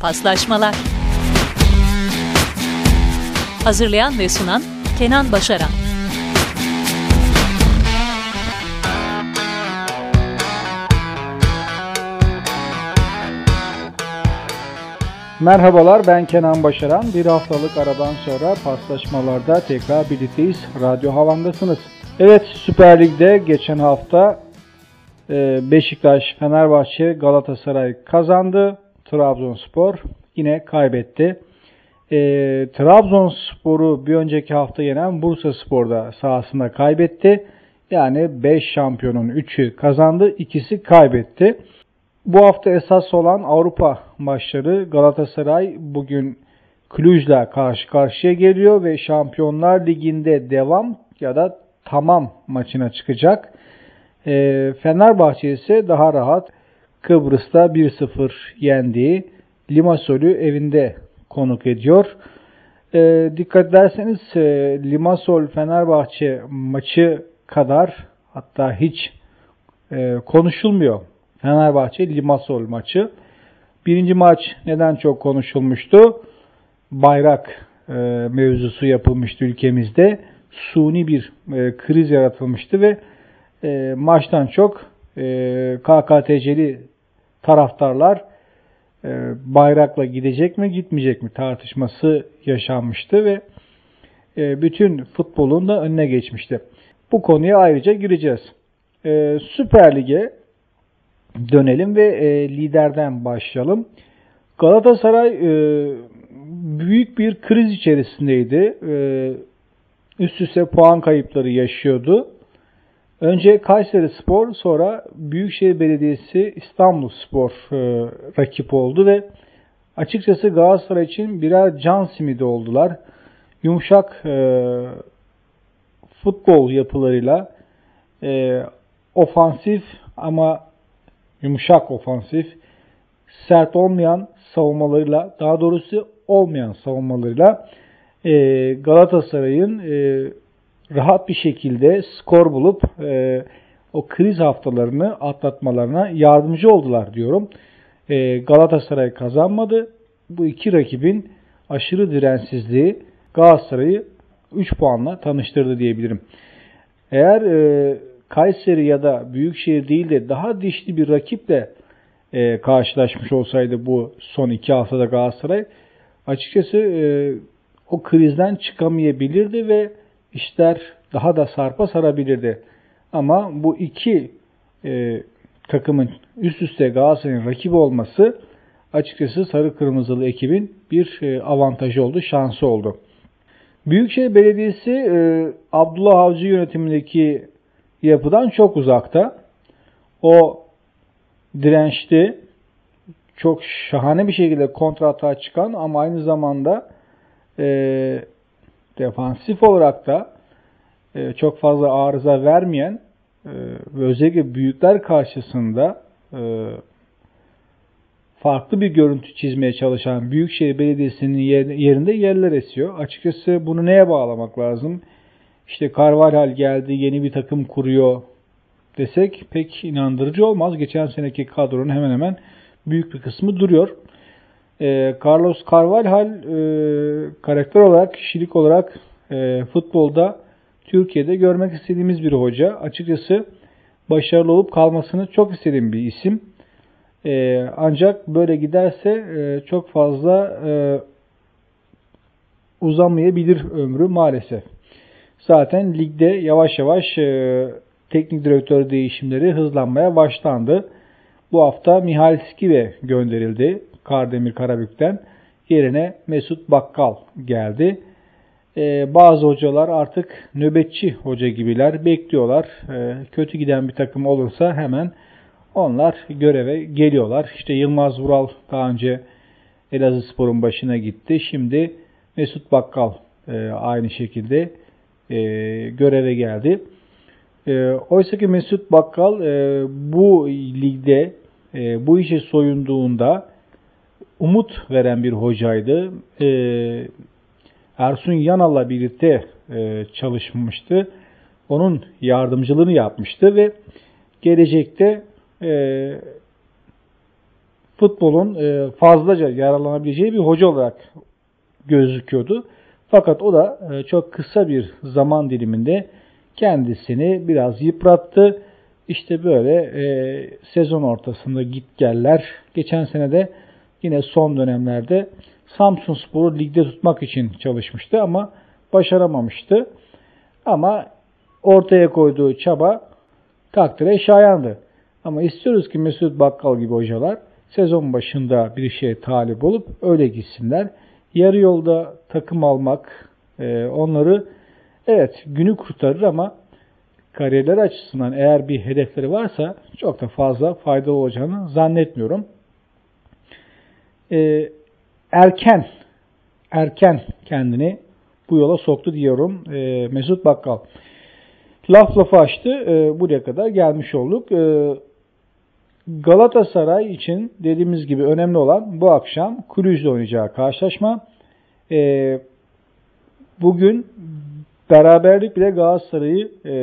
Paslaşmalar Hazırlayan ve sunan Kenan Başaran Merhabalar ben Kenan Başaran. Bir haftalık aradan sonra paslaşmalarda tekrar birlikteyiz. Radyo Havan'dasınız. Evet Süper Lig'de geçen hafta e, Beşiktaş, Fenerbahçe, Galatasaray kazandı. Trabzonspor yine kaybetti. E, Trabzonspor'u bir önceki hafta yenen Bursa Spor'da sahasında kaybetti. Yani 5 şampiyonun 3'ü kazandı, ikisi kaybetti. Bu hafta esas olan Avrupa maçları Galatasaray bugün Cluj'la karşı karşıya geliyor ve Şampiyonlar Ligi'nde devam ya da tamam maçına çıkacak. E, Fenerbahçe ise daha rahat Kıbrıs'ta 1-0 yendiği Limasol'ü evinde konuk ediyor. E, dikkat ederseniz e, Limasol Fenerbahçe maçı kadar hatta hiç e, konuşulmuyor. Fenerbahçe Limasol maçı. Birinci maç neden çok konuşulmuştu? Bayrak e, mevzusu yapılmıştı ülkemizde. Suni bir e, kriz yaratılmıştı ve e, maçtan çok e, KKTC'li taraftarlar e, bayrakla gidecek mi gitmeyecek mi tartışması yaşanmıştı ve e, bütün futbolun da önüne geçmişti. Bu konuya ayrıca gireceğiz. E, Süper Lig'e dönelim ve e, liderden başlayalım. Galatasaray e, büyük bir kriz içerisindeydi. E, üst üste puan kayıpları yaşıyordu. Önce Kayseri Spor sonra Büyükşehir Belediyesi İstanbul Spor e, rakip oldu ve açıkçası Galatasaray için birer can simidi oldular. Yumuşak e, futbol yapılarıyla e, ofansif ama yumuşak ofansif, sert olmayan savunmalarıyla, daha doğrusu olmayan savunmalarıyla e, Galatasaray'ın e, rahat bir şekilde skor bulup e, o kriz haftalarını atlatmalarına yardımcı oldular diyorum. E, Galatasaray kazanmadı. Bu iki rakibin aşırı dirensizliği Galatasaray'ı 3 puanla tanıştırdı diyebilirim. Eğer e, Kayseri ya da Büyükşehir değil de daha dişli bir rakiple e, karşılaşmış olsaydı bu son iki haftada Galatasaray açıkçası e, o krizden çıkamayabilirdi ve işler daha da sarpa sarabilirdi. Ama bu iki e, takımın üst üste Galatasaray'ın rakibi olması açıkçası sarı kırmızılı ekibin bir e, avantajı oldu, şansı oldu. Büyükşehir Belediyesi e, Abdullah Avcı yönetimindeki yapıdan çok uzakta. O dirençli, çok şahane bir şekilde kontrata çıkan ama aynı zamanda e, defansif olarak da e, çok fazla arıza vermeyen e, ve özellikle büyükler karşısında e, farklı bir görüntü çizmeye çalışan Büyükşehir Belediyesi'nin yerinde yerler esiyor. Açıkçası bunu neye bağlamak lazım? İşte Carvalhal geldi, yeni bir takım kuruyor desek pek inandırıcı olmaz. Geçen seneki kadronun hemen hemen büyük bir kısmı duruyor. Ee, Carlos Carvalhal e, karakter olarak, kişilik olarak e, futbolda Türkiye'de görmek istediğimiz bir hoca. Açıkçası başarılı olup kalmasını çok istediğim bir isim. E, ancak böyle giderse e, çok fazla e, uzamayabilir ömrü maalesef. Zaten ligde yavaş yavaş e, teknik direktör değişimleri hızlanmaya başlandı. Bu hafta Mihal Skive gönderildi Kardemir Karabük'ten. Yerine Mesut Bakkal geldi. Ee, bazı hocalar artık nöbetçi hoca gibiler. Bekliyorlar. Ee, kötü giden bir takım olursa hemen onlar göreve geliyorlar. İşte Yılmaz Vural daha önce Elazığ Spor'un başına gitti. Şimdi Mesut Bakkal e, aynı şekilde e, göreve geldi. E, Oysa ki Mesut Bakkal e, bu ligde e, bu işe soyunduğunda umut veren bir hocaydı. E, Ersun Yanal'la birlikte e, çalışmıştı. Onun yardımcılığını yapmıştı ve gelecekte e, futbolun e, fazlaca yararlanabileceği bir hoca olarak gözüküyordu. Fakat o da e, çok kısa bir zaman diliminde kendisini biraz yıprattı. İşte böyle e, sezon ortasında git geller. Geçen sene de yine son dönemlerde Samsun Spor'u ligde tutmak için çalışmıştı ama başaramamıştı. Ama ortaya koyduğu çaba takdire şayandı. Ama istiyoruz ki Mesut Bakkal gibi hocalar sezon başında bir şeye talip olup öyle gitsinler. Yarı yolda takım almak e, onları evet günü kurtarır ama kariyerler açısından eğer bir hedefleri varsa çok da fazla faydalı olacağını zannetmiyorum. E, erken erken kendini bu yola soktu diyorum e, Mesut Bakkal. Laf lafı açtı. E, buraya kadar gelmiş olduk. E, Galatasaray için dediğimiz gibi önemli olan bu akşam Kulüz'le oynayacağı karşılaşma. E, bugün beraberlik bile Galatasaray'ı e,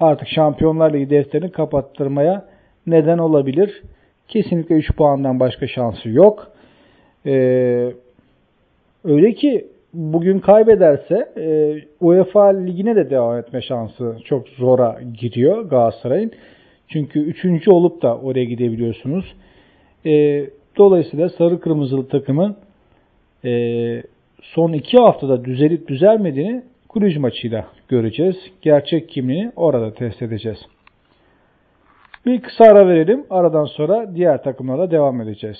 artık Şampiyonlar Ligi defterini kapattırmaya neden olabilir. Kesinlikle 3 puandan başka şansı yok. E, öyle ki bugün kaybederse e, UEFA Ligi'ne de devam etme şansı çok zora giriyor Galatasaray'ın. Çünkü üçüncü olup da oraya gidebiliyorsunuz. E, dolayısıyla sarı kırmızılı takımın e, son iki haftada düzelip düzelmediğini Kulüc maçıyla göreceğiz. Gerçek kimliğini orada test edeceğiz. Bir kısa ara verelim. Aradan sonra diğer takımlara devam edeceğiz.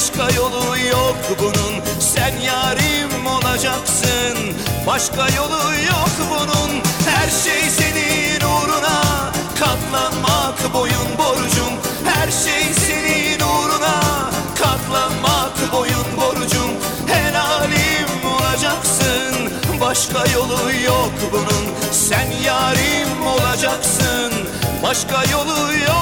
Başka yolu yok bunun. Sen yarim olacaksın Başka yolu yok bunun. Her şey senin uğruna Katlanmak boyun borcum. Her şey senin uğruna Katlanmak boyun borcum. Helalim olacaksın Başka yolu yok bunun. Sen yarim olacaksın Başka yolu yok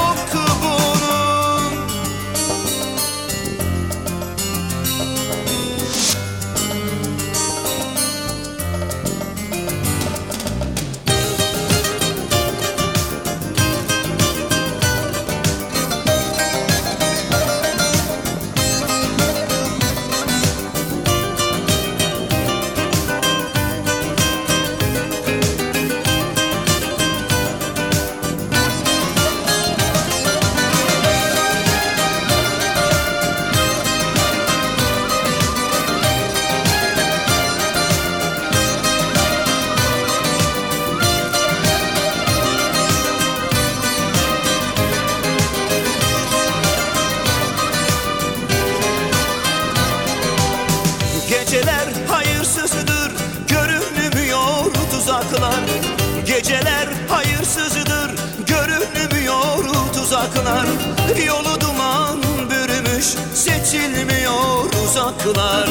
uzaklar.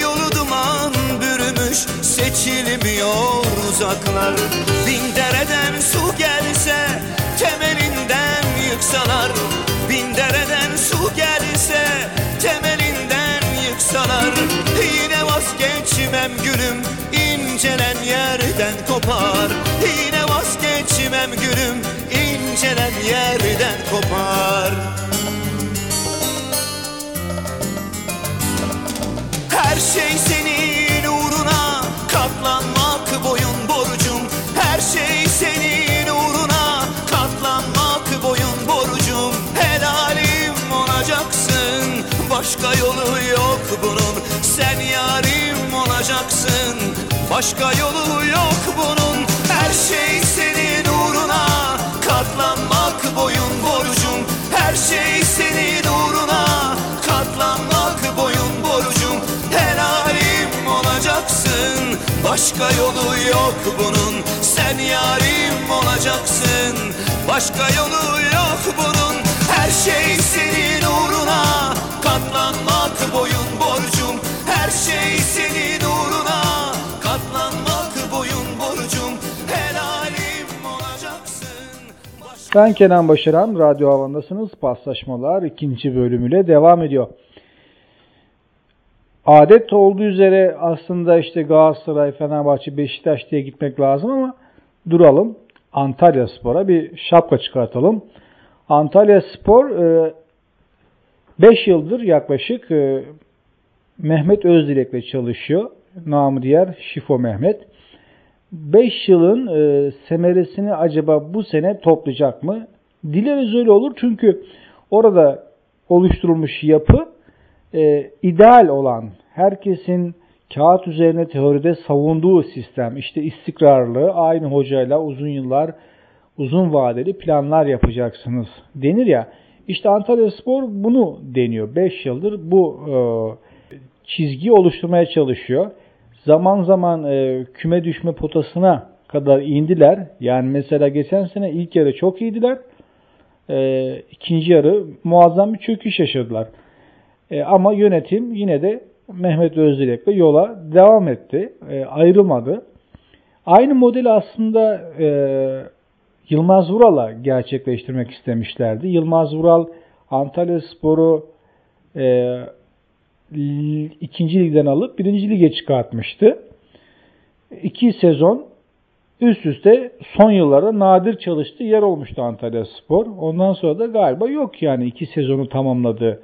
Yolu duman bürümüş seçilmiyor uzaklar. Bin dereden su gelse temelinden yıksalar. Bin dereden su gelse temelinden yıksalar. Yine vazgeçmem gülüm incelen yerden kopar. Yine vazgeçmem gülüm incelen yerden kopar şey senin uğruna. Katlanmak boyun borcum. Her şey senin uğruna. Katlanmak boyun borcum. Helalim olacaksın. Başka yolu yok bunun. Sen yarim olacaksın. Başka yolu yok bunun. Her şey senin uğruna. Katlanmak boyun borcum. Her şey senin Başka yolu yok bunun Sen yarim olacaksın Başka yolu yok bunun Her şey senin uğruna Katlanmak boyun borcum Her şey senin uğruna Katlanmak boyun borcum Helalim olacaksın Başka Ben Kenan Başaran, Radyo Havan'dasınız. Paslaşmalar ikinci bölümüyle devam ediyor. Adet olduğu üzere aslında işte Galatasaray, Fenerbahçe, Beşiktaş diye gitmek lazım ama duralım. Antalya Spor'a bir şapka çıkartalım. Antalya Spor 5 yıldır yaklaşık e, Mehmet Özdilek'le çalışıyor. Namı diğer Şifo Mehmet. 5 yılın e, semeresini acaba bu sene toplayacak mı? Dileriz öyle olur çünkü orada oluşturulmuş yapı e, ideal olan, herkesin kağıt üzerine teoride savunduğu sistem, işte istikrarlı, aynı hocayla uzun yıllar, uzun vadeli planlar yapacaksınız denir ya. İşte Antalya Spor bunu deniyor. 5 yıldır bu e, çizgiyi oluşturmaya çalışıyor. Zaman zaman e, küme düşme potasına kadar indiler. Yani mesela geçen sene ilk yarı çok iyiydiler. E, ikinci yarı muazzam bir çöküş yaşadılar. E, ama yönetim yine de Mehmet Özdilek'le yola devam etti. E, ayrılmadı. Aynı modeli aslında e, Yılmaz Vural'a gerçekleştirmek istemişlerdi. Yılmaz Vural Antalya Spor'u e, ikinci ligden alıp birinci lige çıkartmıştı. İki sezon üst üste son yıllarda nadir çalıştığı yer olmuştu Antalya Spor. Ondan sonra da galiba yok yani iki sezonu tamamladı.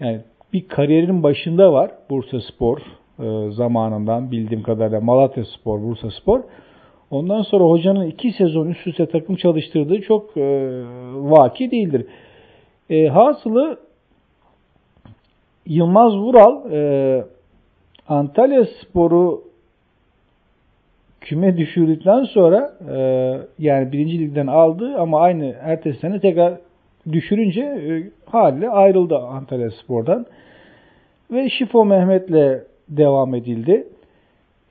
Yani bir kariyerin başında var Bursa Spor e, zamanından bildiğim kadarıyla Malatya Spor, Bursa Spor. Ondan sonra hocanın iki sezon üst üste takım çalıştırdığı çok e, vaki değildir. E, hasılı Yılmaz Vural e, Antalya Spor'u küme düşürdükten sonra e, yani birinci ligden aldı ama aynı ertesi sene tekrar düşürünce e, haliyle ayrıldı Antalya Spor'dan. Ve Şifo Mehmet'le devam edildi.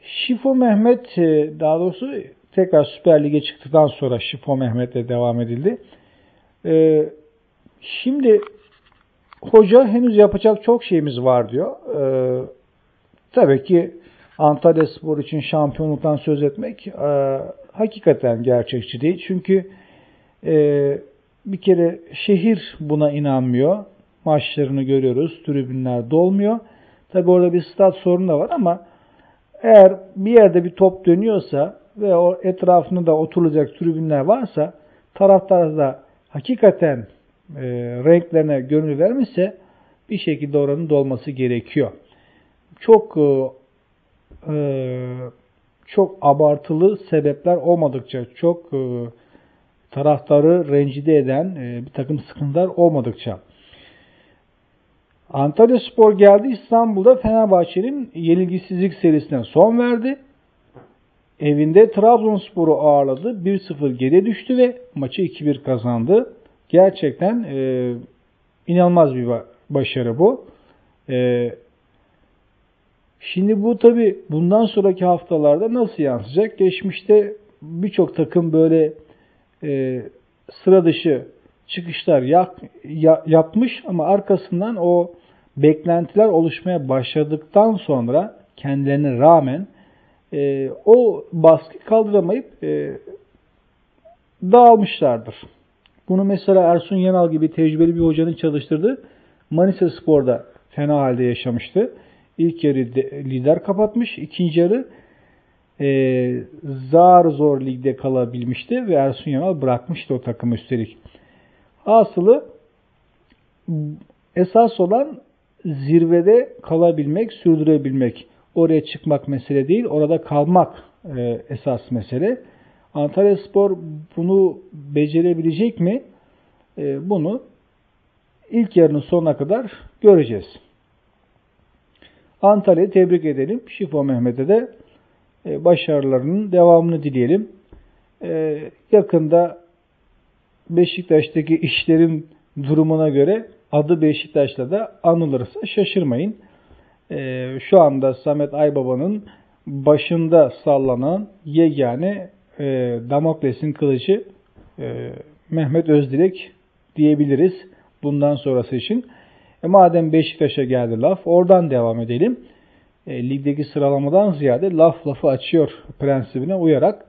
Şifo Mehmet e, daha doğrusu tekrar Süper Lig'e çıktıktan sonra Şifo Mehmet'le devam edildi. E, şimdi hoca henüz yapacak çok şeyimiz var diyor. E, tabii ki Antalya Spor için şampiyonluktan söz etmek e, hakikaten gerçekçi değil. Çünkü e, bir kere şehir buna inanmıyor. Maçlarını görüyoruz. Tribünler dolmuyor. Tabi orada bir stat sorunu da var ama eğer bir yerde bir top dönüyorsa ve o etrafında da oturulacak tribünler varsa taraftar da hakikaten e, renklerine gönül vermişse bir şekilde oranın dolması gerekiyor. Çok e, e, çok abartılı sebepler olmadıkça, çok e, taraftarı rencide eden e, bir takım sıkıntılar olmadıkça. Antalya Spor geldi İstanbul'da Fenerbahçe'nin yenilgisizlik serisine son verdi. Evinde Trabzonspor'u ağırladı. 1-0 geriye düştü ve maçı 2-1 kazandı. Gerçekten e, inanılmaz bir başarı bu. E, şimdi bu tabi bundan sonraki haftalarda nasıl yansıyacak? Geçmişte birçok takım böyle e, sıra dışı çıkışlar yap, ya, yapmış ama arkasından o beklentiler oluşmaya başladıktan sonra kendilerine rağmen e, o baskı kaldıramayıp e, dağılmışlardır. Bunu mesela Ersun Yanal gibi tecrübeli bir hocanın çalıştırdığı Manisa Spor'da fena halde yaşamıştı. İlk yarı lider kapatmış, ikinci yarı e, zar zor ligde kalabilmişti ve Ersun Yanal bırakmıştı o takımı üstelik. Asılı esas olan zirvede kalabilmek, sürdürebilmek. Oraya çıkmak mesele değil, orada kalmak e, esas mesele. Antalya Spor bunu becerebilecek mi? E, bunu ilk yarının sonuna kadar göreceğiz. Antalya'yı tebrik edelim. Şifo Mehmet'e de başarılarının devamını dileyelim. E, yakında Beşiktaş'taki işlerin durumuna göre adı Beşiktaş'la da anılırsa şaşırmayın. E, şu anda Samet Aybaba'nın başında sallanan yegane Damokles'in kılıcı Mehmet Özdilek diyebiliriz bundan sonrası için. E madem Beşiktaş'a geldi laf oradan devam edelim. E, ligdeki sıralamadan ziyade laf lafı açıyor prensibine uyarak.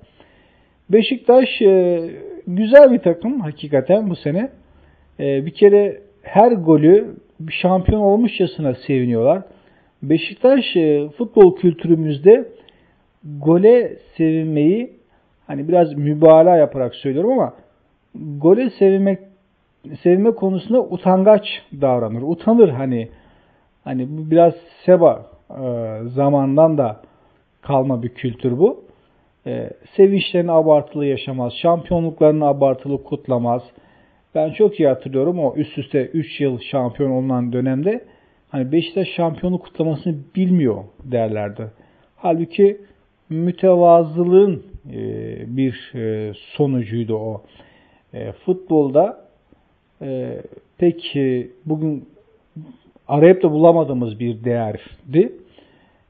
Beşiktaş e, güzel bir takım hakikaten bu sene. E, bir kere her golü şampiyon olmuşçasına seviniyorlar. Beşiktaş e, futbol kültürümüzde gole sevinmeyi hani biraz mübalağa yaparak söylüyorum ama gole sevinmek sevme konusunda utangaç davranır. Utanır hani hani biraz seba e, zamandan da kalma bir kültür bu. E, sevinçlerini abartılı yaşamaz, şampiyonluklarını abartılı kutlamaz. Ben çok iyi hatırlıyorum o üst üste 3 yıl şampiyon olunan dönemde hani Beşiktaş şampiyonluk kutlamasını bilmiyor derlerdi. Halbuki mütevazılığın e, bir e, sonucuydu o. Futbolda e, pek bugün arayıp da bulamadığımız bir değerdi.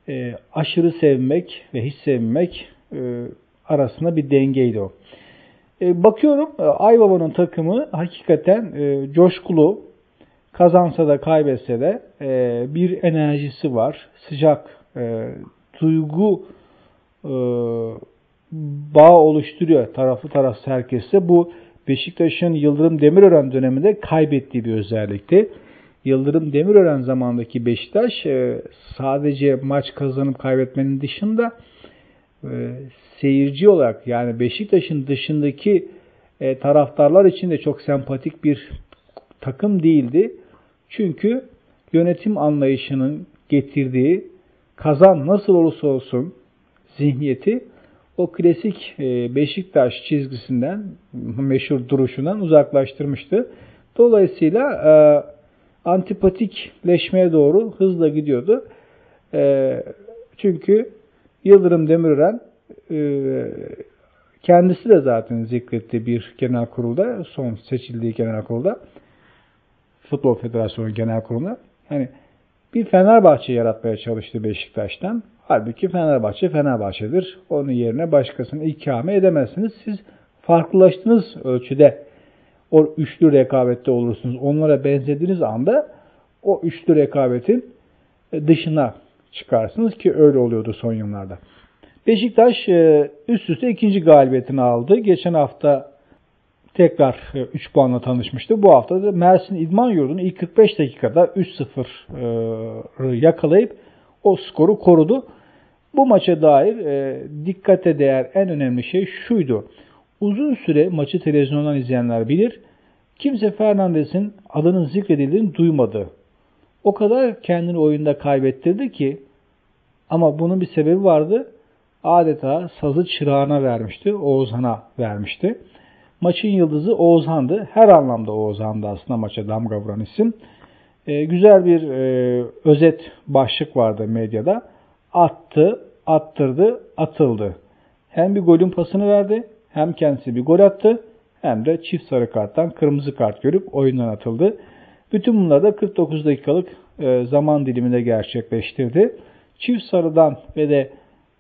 E, aşırı sevmek ve hiç sevmek e, arasında bir dengeydi o. E, bakıyorum e, Aybaba'nın takımı hakikaten e, coşkulu, kazansa da kaybetse de e, bir enerjisi var, sıcak, e, duygu e, bağ oluşturuyor taraflı tarafsız herkese. Bu Beşiktaş'ın Yıldırım Demirören döneminde kaybettiği bir özellikti. Yıldırım Demirören zamandaki Beşiktaş e, sadece maç kazanıp kaybetmenin dışında e, seyirci olarak yani Beşiktaş'ın dışındaki e, taraftarlar için de çok sempatik bir takım değildi. Çünkü yönetim anlayışının getirdiği kazan nasıl olursa olsun zihniyeti o klasik Beşiktaş çizgisinden meşhur duruşundan uzaklaştırmıştı. Dolayısıyla antipatikleşmeye doğru hızla gidiyordu. E, çünkü Yıldırım Demirören e, kendisi de zaten zikretti bir genel kurulda, son seçildiği genel kurulda, Futbol Federasyonu Genel Kurulu'na. Yani bir Fenerbahçe yaratmaya çalıştı Beşiktaş'tan. Halbuki Fenerbahçe Fenerbahçe'dir. Onun yerine başkasını ikame edemezsiniz. Siz farklılaştığınız ölçüde o üçlü rekabette olursunuz. Onlara benzediğiniz anda o üçlü rekabetin dışına çıkarsınız ki öyle oluyordu son yıllarda. Beşiktaş e, üst üste ikinci galibiyetini aldı. Geçen hafta tekrar 3 e, puanla tanışmıştı. Bu hafta da Mersin İdman Yurdu'nu ilk 45 dakikada 3-0 e, yakalayıp o skoru korudu. Bu maça dair dikkate değer en önemli şey şuydu. Uzun süre maçı televizyondan izleyenler bilir. Kimse Fernandes'in adının zikredildiğini duymadı. O kadar kendini oyunda kaybettirdi ki ama bunun bir sebebi vardı. Adeta sazı çırağına vermişti. Oğuzhan'a vermişti. Maçın yıldızı Oğuzhan'dı. Her anlamda Oğuzhan'dı aslında maça damga vuran isim. E, güzel bir e, özet başlık vardı medyada. Attı, attırdı, atıldı. Hem bir golün pasını verdi hem kendisi bir gol attı hem de çift sarı karttan kırmızı kart görüp oyundan atıldı. Bütün bunlar da 49 dakikalık e, zaman diliminde gerçekleştirdi. Çift sarıdan ve de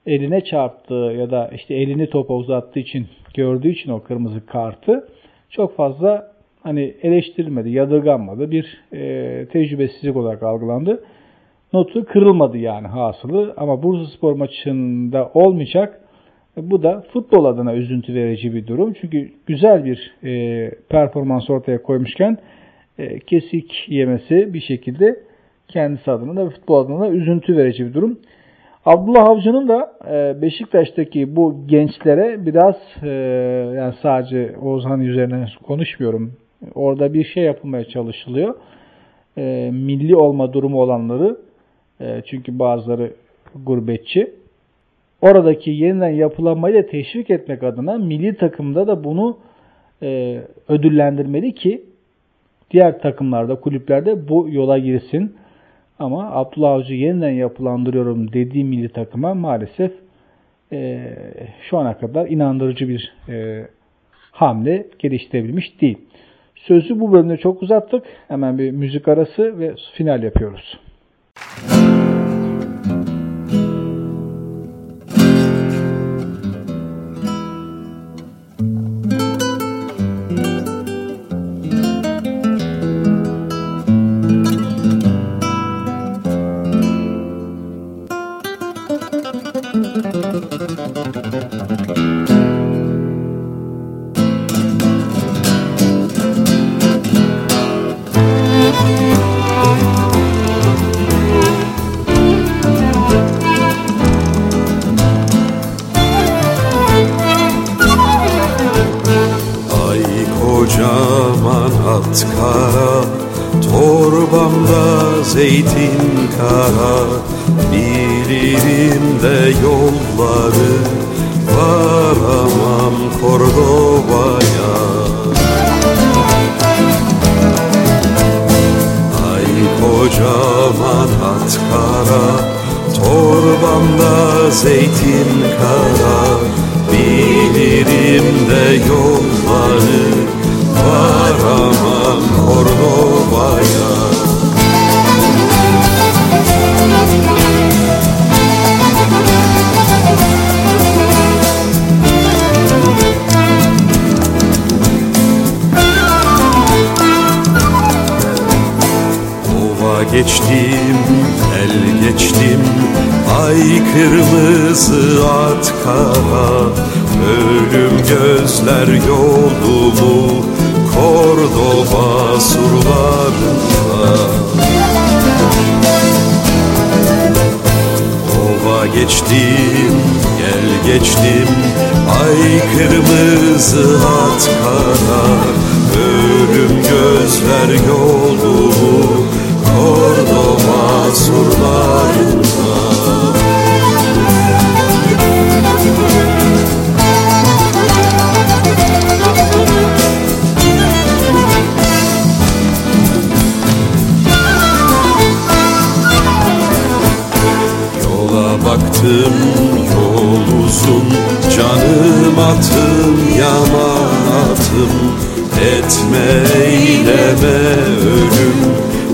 eline çarptığı ya da işte elini topa uzattığı için gördüğü için o kırmızı kartı çok fazla hani eleştirilmedi, yadırganmadı. Bir e, tecrübesizlik olarak algılandı. Notu kırılmadı yani hasılı ama Bursa Spor maçında olmayacak. Bu da futbol adına üzüntü verici bir durum. Çünkü güzel bir e, performans ortaya koymuşken e, kesik yemesi bir şekilde kendisi adına da futbol adına da üzüntü verici bir durum. Abdullah Avcı'nın da e, Beşiktaş'taki bu gençlere biraz e, yani sadece Oğuzhan üzerine konuşmuyorum. Orada bir şey yapılmaya çalışılıyor. E, milli olma durumu olanları e, çünkü bazıları gurbetçi. Oradaki yeniden yapılanmayı da teşvik etmek adına milli takımda da bunu e, ödüllendirmeli ki diğer takımlarda, kulüplerde bu yola girsin. Ama Abdullah Avcı yeniden yapılandırıyorum dediği milli takıma maalesef e, şu ana kadar inandırıcı bir e, hamle geliştirebilmiş değil. Sözü bu bölümde çok uzattık. Hemen bir müzik arası ve final yapıyoruz. Müzik kara Ölüm gözler yolumu Kordoba surlarında. Ova geçtim, gel geçtim Ay kırmızı at kara. Ölüm gözler yolumu Kordova surlarında Baktım yol uzun Canım atım yaman atım Etme eyleme ölüm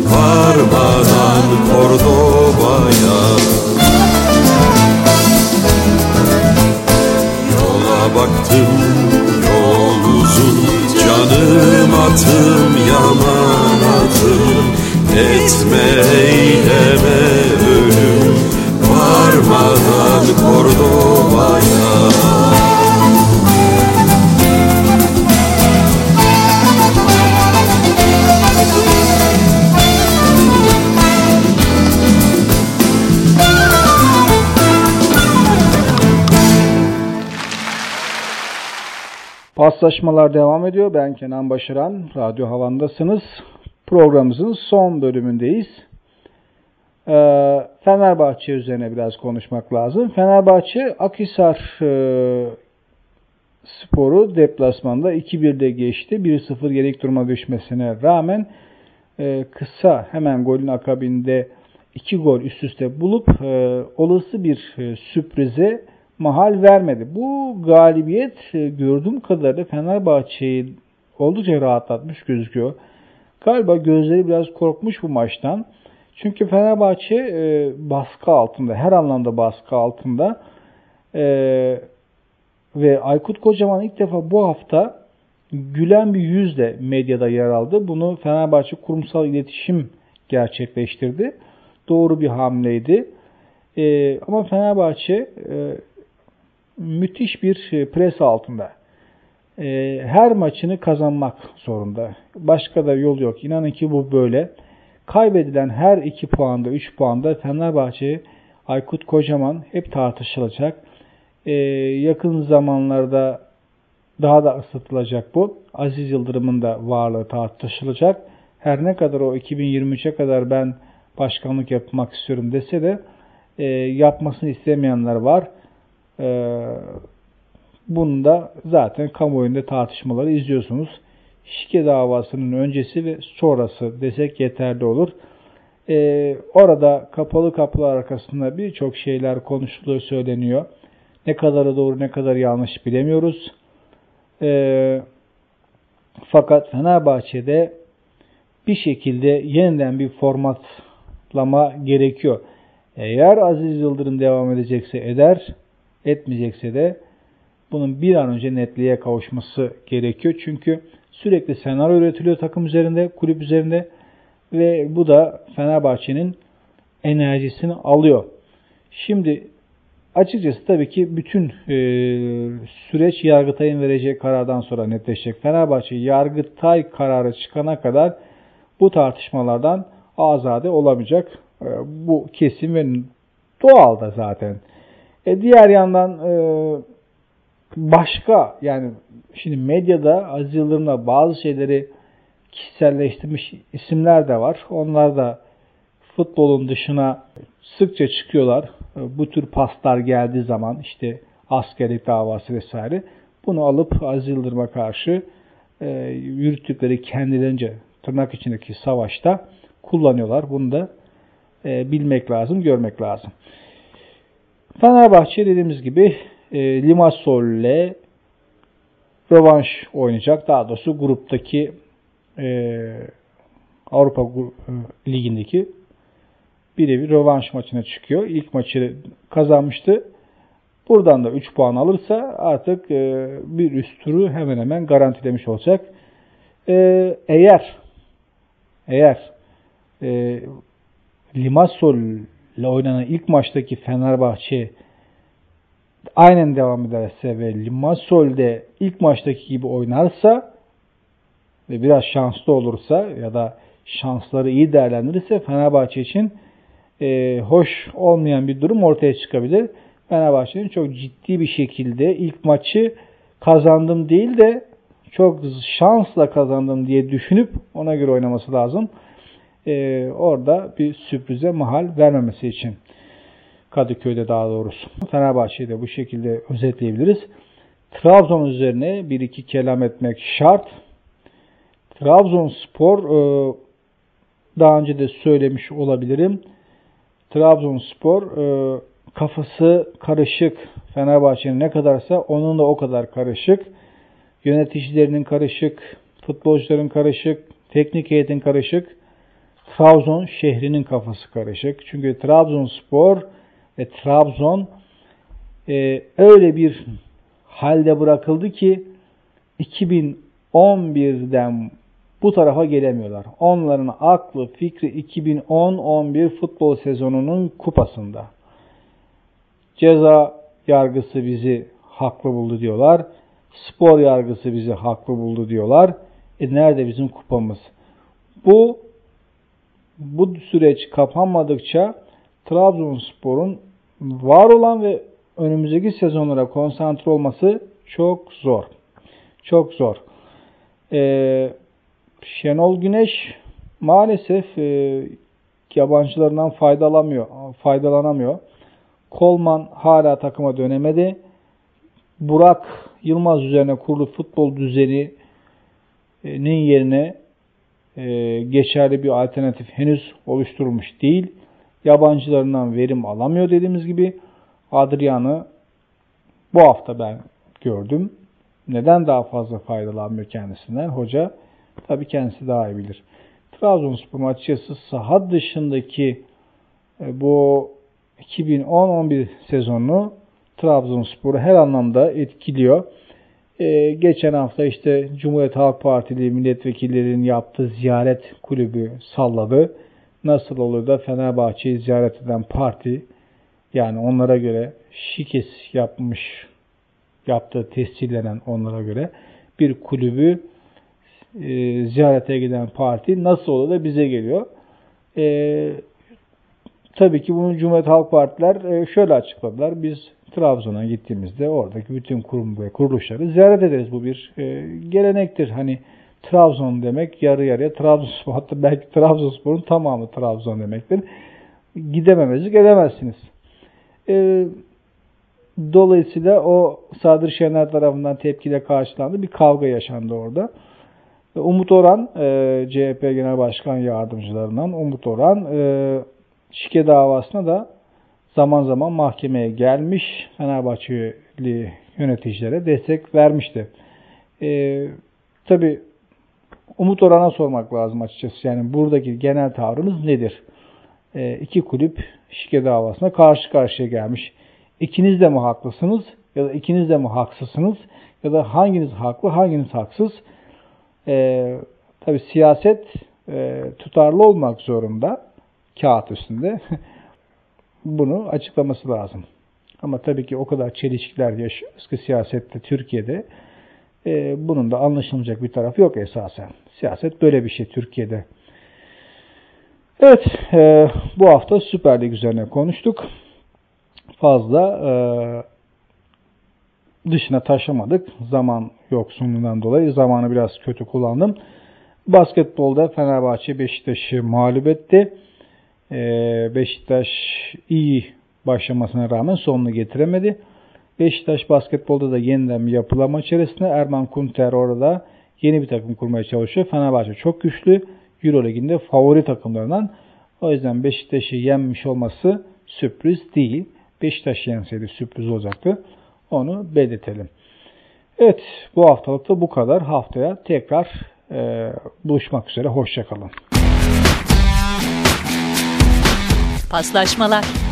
varmadan Kordoba'ya. Yola baktım yol uzun canım atım yaman atım Etme eyleme ölüm varmadan Kordoba'ya Paslaşmalar devam ediyor. Ben Kenan Başaran. Radyo Havan'dasınız. Programımızın son bölümündeyiz. Ee, Fenerbahçe üzerine biraz konuşmak lazım. Fenerbahçe Akhisar e, sporu deplasmanda 2-1'de geçti. 1-0 gerek duruma düşmesine rağmen e, kısa hemen golün akabinde 2 gol üst üste bulup e, olası bir sürprize mahal vermedi. Bu galibiyet e, gördüğüm kadarıyla Fenerbahçe'yi oldukça rahatlatmış gözüküyor. Galiba gözleri biraz korkmuş bu maçtan. Çünkü Fenerbahçe e, baskı altında, her anlamda baskı altında. Ee, ve Aykut Kocaman ilk defa bu hafta gülen bir yüzle medyada yer aldı. Bunu Fenerbahçe kurumsal iletişim gerçekleştirdi. Doğru bir hamleydi. Ee, ama Fenerbahçe e, müthiş bir pres altında. Ee, her maçını kazanmak zorunda. Başka da yol yok. İnanın ki bu böyle. Kaybedilen her 2 puanda, 3 puanda Fenerbahçe Aykut Kocaman hep tartışılacak. Ee, yakın zamanlarda daha da ısıtılacak bu. Aziz Yıldırım'ın da varlığı tartışılacak. Her ne kadar o 2023'e kadar ben başkanlık yapmak istiyorum dese de e, yapmasını istemeyenler var. E, bunu da zaten kamuoyunda tartışmaları izliyorsunuz. Şike davasının öncesi ve sonrası desek yeterli olur. E, orada kapalı kapılar arkasında birçok şeyler konuşuluyor, söyleniyor. Ne kadarı doğru ne kadar yanlış bilemiyoruz. E, fakat Fenerbahçe'de bir şekilde yeniden bir formatlama gerekiyor. Eğer Aziz Yıldırım devam edecekse eder, etmeyecekse de bunun bir an önce netliğe kavuşması gerekiyor. Çünkü sürekli senaryo üretiliyor takım üzerinde, kulüp üzerinde ve bu da Fenerbahçe'nin enerjisini alıyor. Şimdi açıkçası tabii ki bütün e, süreç Yargıtay'ın vereceği karardan sonra netleşecek. Fenerbahçe Yargıtay kararı çıkana kadar bu tartışmalardan azade olamayacak. E, bu kesin ve doğal da zaten. E, diğer yandan e, başka yani şimdi medyada Aziz Yıldırım'la bazı şeyleri kişiselleştirmiş isimler de var. Onlar da futbolun dışına sıkça çıkıyorlar. Bu tür paslar geldiği zaman işte askerlik davası vesaire bunu alıp Aziz Yıldırım'a karşı e, yürüttükleri kendilerince tırnak içindeki savaşta kullanıyorlar. Bunu da e, bilmek lazım, görmek lazım. Fenerbahçe dediğimiz gibi e, Limassol ile rövanş oynayacak. Daha doğrusu gruptaki e, Avrupa e, Ligi'ndeki birebir rövanş maçına çıkıyor. İlk maçı kazanmıştı. Buradan da 3 puan alırsa artık e, bir üst turu hemen hemen garantilemiş olacak. E, eğer eğer e, Limassol ile oynanan ilk maçtaki Fenerbahçe aynen devam ederse ve Limassol'de ilk maçtaki gibi oynarsa ve biraz şanslı olursa ya da şansları iyi değerlendirirse Fenerbahçe için e, hoş olmayan bir durum ortaya çıkabilir. Fenerbahçe'nin çok ciddi bir şekilde ilk maçı kazandım değil de çok şansla kazandım diye düşünüp ona göre oynaması lazım. Ee, orada bir sürprize mahal vermemesi için. Kadıköy'de daha doğrusu. Fenerbahçe'yi de bu şekilde özetleyebiliriz. Trabzon üzerine bir iki kelam etmek şart. Trabzonspor e, daha önce de söylemiş olabilirim. Trabzonspor e, kafası karışık. Fenerbahçe'nin ne kadarsa onun da o kadar karışık. Yöneticilerinin karışık, futbolcuların karışık, teknik heyetin karışık. Trabzon şehrinin kafası karışık. Çünkü Trabzonspor ve Trabzon e, öyle bir halde bırakıldı ki 2011'den bu tarafa gelemiyorlar. Onların aklı fikri 2010-11 futbol sezonunun kupasında. Ceza yargısı bizi haklı buldu diyorlar. Spor yargısı bizi haklı buldu diyorlar. E nerede bizim kupamız? Bu bu süreç kapanmadıkça Trabzonspor'un var olan ve önümüzdeki sezonlara konsantre olması çok zor. Çok zor. Ee, Şenol Güneş maalesef e, yabancılarından faydalanamıyor. faydalanamıyor. Kolman hala takıma dönemedi. Burak Yılmaz üzerine kurulu futbol düzeninin yerine e, geçerli bir alternatif henüz oluşturulmuş değil. Yabancılarından verim alamıyor dediğimiz gibi. Adrian'ı bu hafta ben gördüm. Neden daha fazla faydalanmıyor kendisinden? Hoca tabii kendisi daha iyi bilir. Trabzonspor açıkçası saha dışındaki e, bu 2010-11 sezonunu Trabzonspor'u her anlamda etkiliyor. Ee, geçen hafta işte Cumhuriyet Halk Partili milletvekillerinin yaptığı ziyaret kulübü salladı. Nasıl olur da Fenerbahçe'yi ziyaret eden parti yani onlara göre şikes yapmış yaptığı tescillenen onlara göre bir kulübü e, ziyarete giden parti nasıl olur da bize geliyor. E, tabii ki bunu Cumhuriyet Halk Partiler e, şöyle açıkladılar. Biz Trabzon'a gittiğimizde oradaki bütün kurum ve kuruluşları ziyaret ederiz. Bu bir e, gelenektir. Hani Trabzon demek yarı yarıya Trabzonspor hatta belki Trabzonspor'un tamamı Trabzon demektir. Gidememezlik edemezsiniz. E, dolayısıyla o Sadır Şener tarafından tepkiyle karşılandı. Bir kavga yaşandı orada. Umut Oran, e, CHP Genel Başkan Yardımcılarından Umut Oran e, şike davasına da zaman zaman mahkemeye gelmiş Fenerbahçeli yöneticilere destek vermişti. E, Tabi Umut Oran'a sormak lazım açıkçası. Yani buradaki genel tavrınız nedir? E, iki kulüp şike davasına karşı karşıya gelmiş. İkiniz de mi haklısınız ya da ikiniz de mi haksızsınız ya da hanginiz haklı hanginiz haksız? E, Tabi siyaset e, tutarlı olmak zorunda kağıt üstünde. Bunu açıklaması lazım. Ama tabii ki o kadar çelişkiler yaşıyoruz ki siyasette Türkiye'de e, bunun da anlaşılmayacak bir tarafı yok esasen. Siyaset böyle bir şey Türkiye'de. Evet, e, bu hafta Süper Lig üzerine konuştuk. Fazla e, dışına taşımadık. Zaman yoksunluğundan dolayı zamanı biraz kötü kullandım. Basketbolda Fenerbahçe Beşiktaş'ı mağlup etti. Ee, Beşiktaş iyi başlamasına rağmen sonunu getiremedi. Beşiktaş basketbolda da yeniden bir yapılama içerisinde. Erman Kunter orada yeni bir takım kurmaya çalışıyor. Fenerbahçe çok güçlü. Euroleague'in favori takımlarından. O yüzden Beşiktaş'ı yenmiş olması sürpriz değil. Beşiktaş yenseydi sürpriz olacaktı. Onu belirtelim. Evet bu haftalıkta bu kadar. Haftaya tekrar e, buluşmak üzere. Hoşçakalın. Paslaşmalar